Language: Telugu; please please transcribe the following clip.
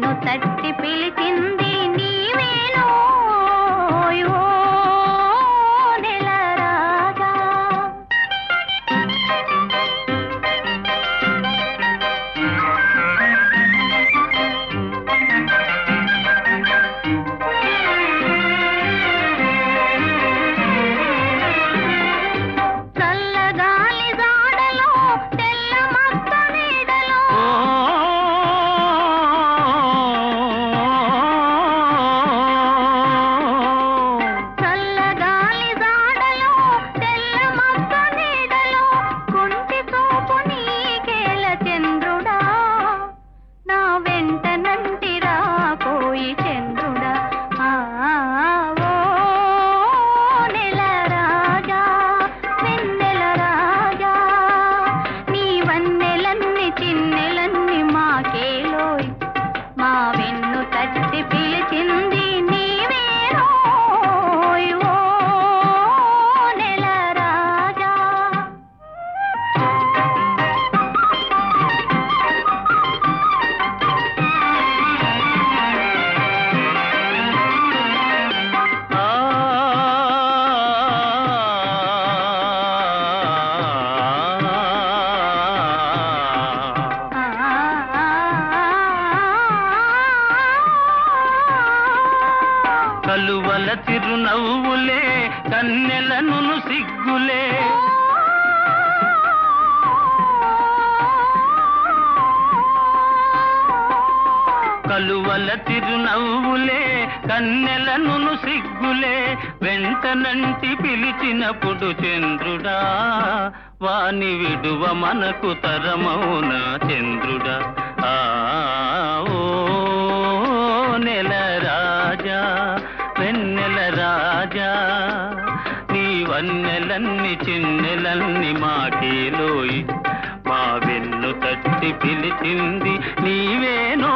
నిన్ను తట్టి పిలిచింది చిరునవ్వులే కన్నెలను సిగ్గులే. కలువల తిరునవ్వులే కన్నెలను సిగ్గులే. వెంటనంటి పిలిచినప్పుడు చంద్రుడా వాని విడువ మనకు తరమౌన చంద్రుడా. రాజా నీ వన్నెలన్ని చిన్నెలన్ని మాటేలోయి. మా వెన్ను తట్టి పిలిచింది నీవేనో